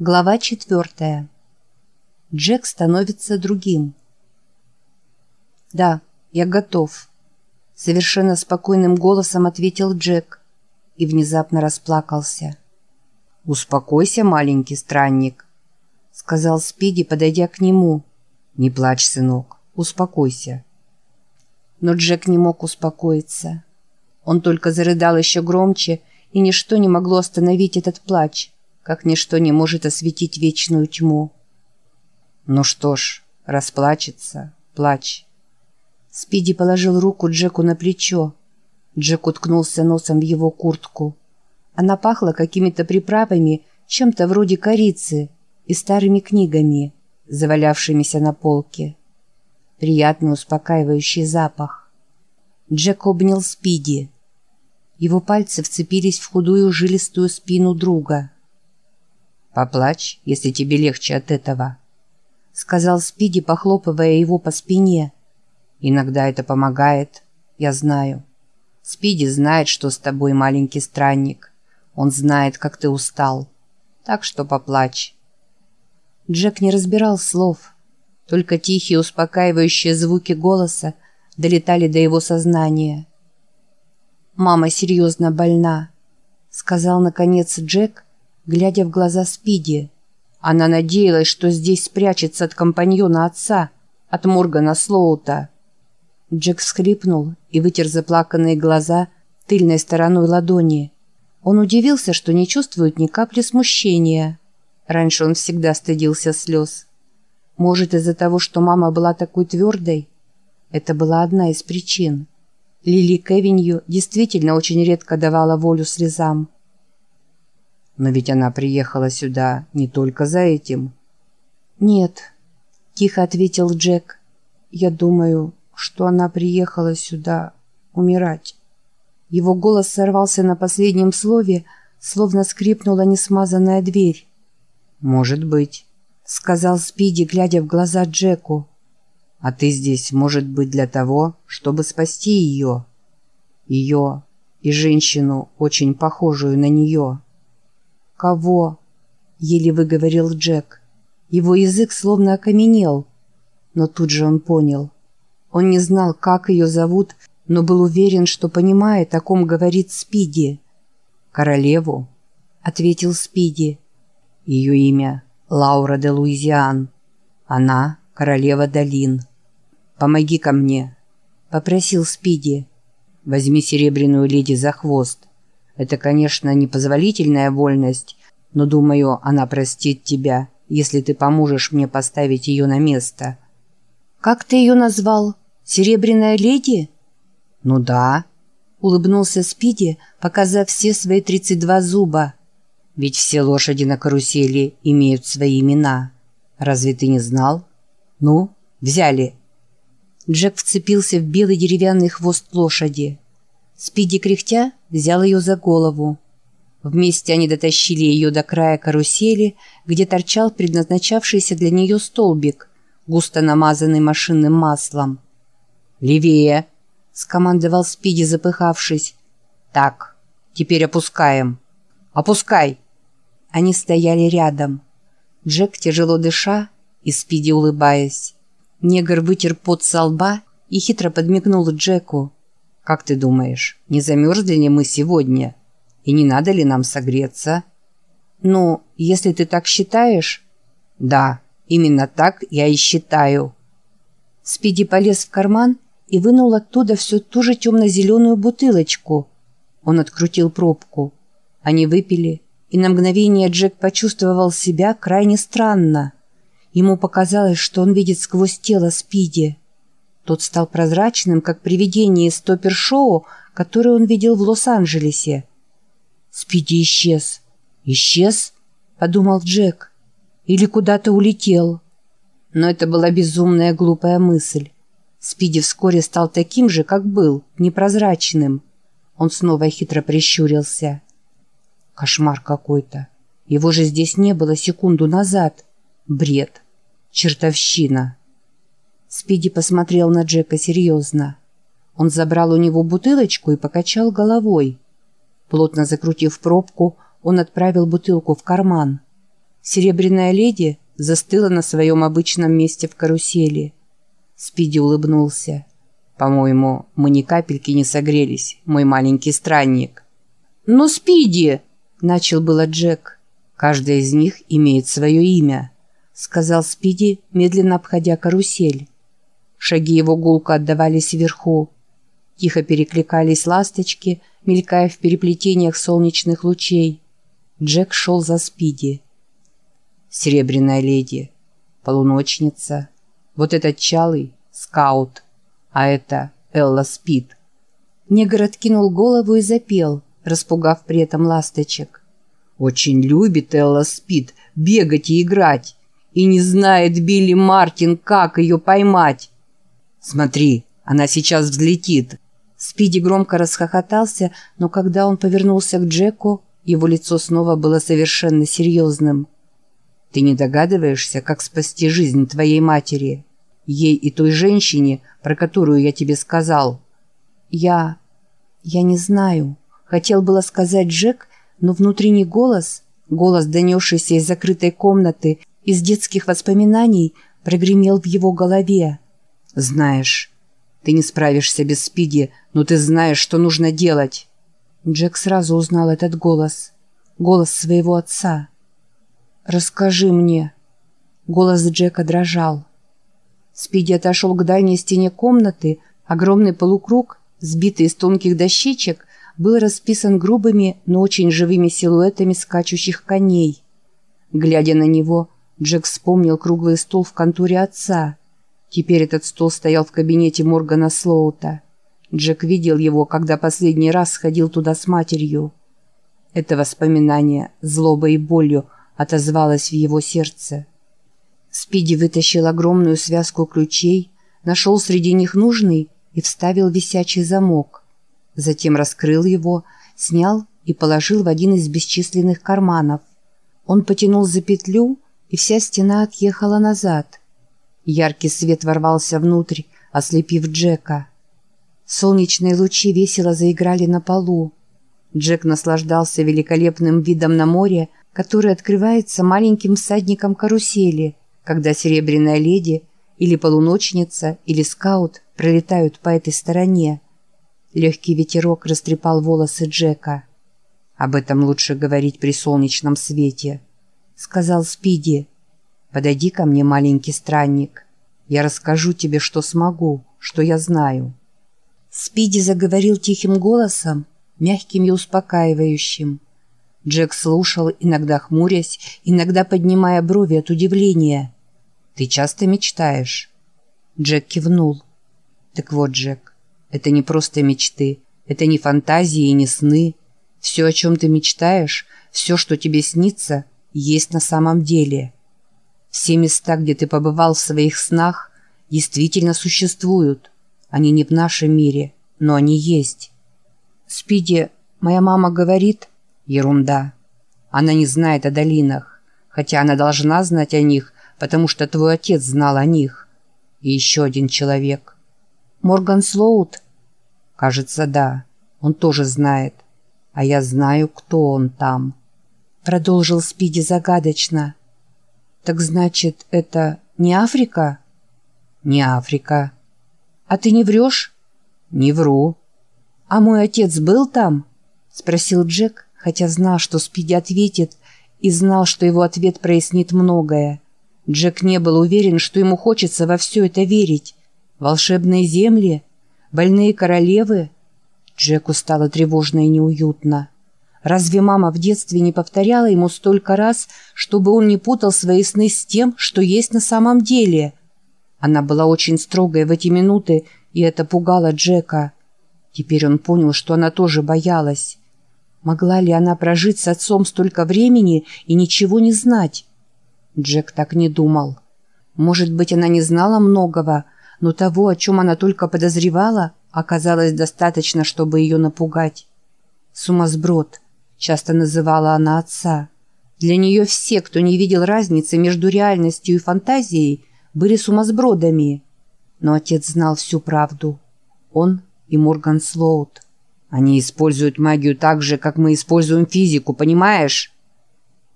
Глава четвертая. Джек становится другим. «Да, я готов», — совершенно спокойным голосом ответил Джек и внезапно расплакался. «Успокойся, маленький странник», — сказал Спиди, подойдя к нему. «Не плачь, сынок, успокойся». Но Джек не мог успокоиться. Он только зарыдал еще громче, и ничто не могло остановить этот плач, как ничто не может осветить вечную тьму. «Ну что ж, расплачется, плачь». Спиди положил руку Джеку на плечо. Джек уткнулся носом в его куртку. Она пахла какими-то приправами, чем-то вроде корицы и старыми книгами, завалявшимися на полке. Приятный успокаивающий запах. Джек обнял Спиди. Его пальцы вцепились в худую жилистую спину друга. «Поплачь, если тебе легче от этого», — сказал Спиди, похлопывая его по спине. «Иногда это помогает, я знаю. Спиди знает, что с тобой маленький странник. Он знает, как ты устал. Так что поплачь». Джек не разбирал слов. Только тихие успокаивающие звуки голоса долетали до его сознания. «Мама серьезно больна», — сказал наконец Джек, глядя в глаза Спиди. Она надеялась, что здесь спрячется от компаньона отца, от Моргана Слоута. Джек всхлипнул и вытер заплаканные глаза тыльной стороной ладони. Он удивился, что не чувствует ни капли смущения. Раньше он всегда стыдился слез. Может, из-за того, что мама была такой твердой? Это была одна из причин. Лили Кевинью действительно очень редко давала волю слезам. Но ведь она приехала сюда не только за этим. «Нет», — тихо ответил Джек. «Я думаю, что она приехала сюда умирать». Его голос сорвался на последнем слове, словно скрипнула несмазанная дверь. «Может быть», — сказал Спиди, глядя в глаза Джеку. А ты здесь, может быть, для того, чтобы спасти ее. Ее и женщину, очень похожую на нее. «Кого?» — еле выговорил Джек. Его язык словно окаменел. Но тут же он понял. Он не знал, как ее зовут, но был уверен, что понимает, о ком говорит Спиди. «Королеву», — ответил Спиди. Ее имя Лаура де Луизиан. Она — королева долин. «Помоги ко мне», — попросил Спиди. «Возьми серебряную леди за хвост. Это, конечно, непозволительная вольность, но, думаю, она простит тебя, если ты поможешь мне поставить ее на место». «Как ты ее назвал? Серебряная леди?» «Ну да», — улыбнулся Спиди, показав все свои 32 зуба. «Ведь все лошади на карусели имеют свои имена. Разве ты не знал? Ну, взяли». Джек вцепился в белый деревянный хвост лошади. Спиди кряхтя взял ее за голову. Вместе они дотащили ее до края карусели, где торчал предназначавшийся для нее столбик, густо намазанный машинным маслом. «Левее!» — скомандовал Спиди, запыхавшись. «Так, теперь опускаем. Опускай!» Они стояли рядом. Джек, тяжело дыша, и Спиди улыбаясь. Негр вытер пот со лба и хитро подмигнул Джеку. «Как ты думаешь, не замерзли ли мы сегодня? И не надо ли нам согреться?» «Ну, если ты так считаешь...» «Да, именно так я и считаю». Спиди полез в карман и вынул оттуда всю ту же темно-зеленую бутылочку. Он открутил пробку. Они выпили, и на мгновение Джек почувствовал себя крайне странно. Ему показалось, что он видит сквозь тело Спиди. Тот стал прозрачным, как привидение из топпер-шоу, которое он видел в Лос-Анджелесе. Спиди исчез. «Исчез?» — подумал Джек. «Или куда-то улетел?» Но это была безумная глупая мысль. Спиди вскоре стал таким же, как был, непрозрачным. Он снова хитро прищурился. Кошмар какой-то. Его же здесь не было секунду назад. Бред. Чертовщина. Спиди посмотрел на Джека серьезно. Он забрал у него бутылочку и покачал головой. Плотно закрутив пробку, он отправил бутылку в карман. Серебряная леди застыла на своем обычном месте в карусели. Спиди улыбнулся. «По-моему, мы ни капельки не согрелись, мой маленький странник». «Но Спиди!» — начал было Джек. «Каждая из них имеет свое имя», — сказал Спиди, медленно обходя карусель. Шаги его гулко отдавались вверху. Тихо перекликались ласточки, мелькая в переплетениях солнечных лучей. Джек шел за Спиди. «Серебряная леди», «Полуночница», «Вот этот чалый» — «Скаут», а это Элла Спид. Негр откинул голову и запел, распугав при этом ласточек. «Очень любит Элла Спид бегать и играть, и не знает Билли Мартин, как ее поймать. Смотри, она сейчас взлетит». Спиди громко расхохотался, но когда он повернулся к Джеку, его лицо снова было совершенно серьезным. «Ты не догадываешься, как спасти жизнь твоей матери?» ей и той женщине, про которую я тебе сказал?» «Я... я не знаю», — хотел было сказать Джек, но внутренний голос, голос, донесшийся из закрытой комнаты, из детских воспоминаний, прогремел в его голове. «Знаешь, ты не справишься без Спиди, но ты знаешь, что нужно делать». Джек сразу узнал этот голос. Голос своего отца. «Расскажи мне». Голос Джека дрожал. Спиди отошел к дальней стене комнаты. Огромный полукруг, сбитый из тонких дощечек, был расписан грубыми, но очень живыми силуэтами скачущих коней. Глядя на него, Джек вспомнил круглый стол в конторе отца. Теперь этот стол стоял в кабинете Моргана Слоута. Джек видел его, когда последний раз сходил туда с матерью. Это воспоминание, злобой и болью, отозвалось в его сердце. Спиди вытащил огромную связку ключей, нашел среди них нужный и вставил висячий замок. Затем раскрыл его, снял и положил в один из бесчисленных карманов. Он потянул за петлю, и вся стена отъехала назад. Яркий свет ворвался внутрь, ослепив Джека. Солнечные лучи весело заиграли на полу. Джек наслаждался великолепным видом на море, который открывается маленьким всадником карусели – когда серебряная леди или полуночница или скаут пролетают по этой стороне. Легкий ветерок растрепал волосы Джека. «Об этом лучше говорить при солнечном свете», — сказал Спиди. «Подойди ко мне, маленький странник. Я расскажу тебе, что смогу, что я знаю». Спиди заговорил тихим голосом, мягким и успокаивающим. Джек слушал, иногда хмурясь, иногда поднимая брови от удивления. Ты часто мечтаешь?» Джек кивнул. «Так вот, Джек, это не просто мечты, это не фантазии и не сны. Все, о чем ты мечтаешь, все, что тебе снится, есть на самом деле. Все места, где ты побывал в своих снах, действительно существуют. Они не в нашем мире, но они есть. Спиди, моя мама говорит... Ерунда. Она не знает о долинах, хотя она должна знать о них, потому что твой отец знал о них. И еще один человек. Морган Слоут? Кажется, да. Он тоже знает. А я знаю, кто он там. Продолжил Спиди загадочно. Так значит, это не Африка? Не Африка. А ты не врешь? Не вру. А мой отец был там? Спросил Джек, хотя знал, что Спиди ответит, и знал, что его ответ прояснит многое. Джек не был уверен, что ему хочется во все это верить. Волшебные земли? Больные королевы? Джеку стало тревожно и неуютно. Разве мама в детстве не повторяла ему столько раз, чтобы он не путал свои сны с тем, что есть на самом деле? Она была очень строгой в эти минуты, и это пугало Джека. Теперь он понял, что она тоже боялась. Могла ли она прожить с отцом столько времени и ничего не знать? Джек так не думал. Может быть, она не знала многого, но того, о чем она только подозревала, оказалось достаточно, чтобы ее напугать. «Сумасброд», — часто называла она отца. Для нее все, кто не видел разницы между реальностью и фантазией, были сумасбродами. Но отец знал всю правду. Он и Морган Слоут. «Они используют магию так же, как мы используем физику, понимаешь?»